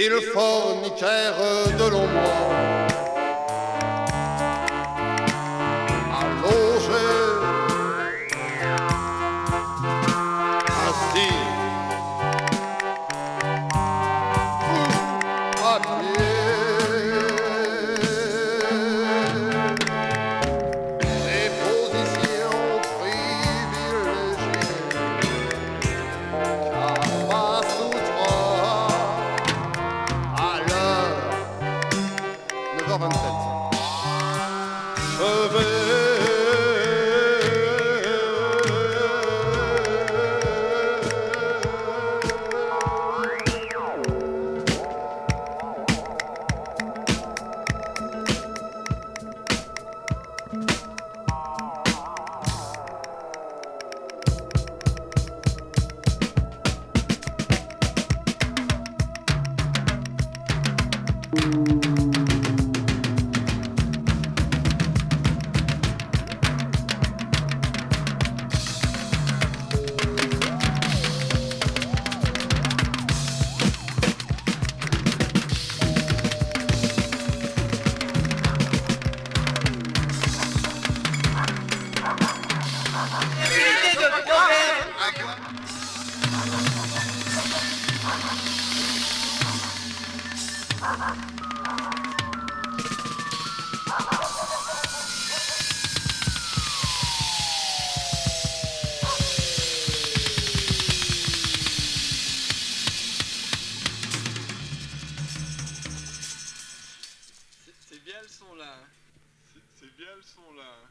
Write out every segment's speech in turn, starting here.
il fornicaire de l'ombre. Le là.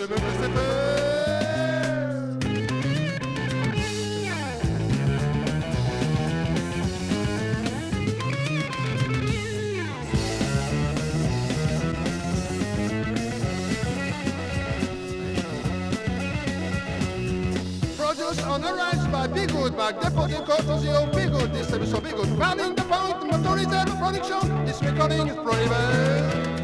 Produce on the rise by Bigoude, by deporting cost to zero, Bigoude, distribution Bigoude, planning the point, motorized production, This recording is prohibited.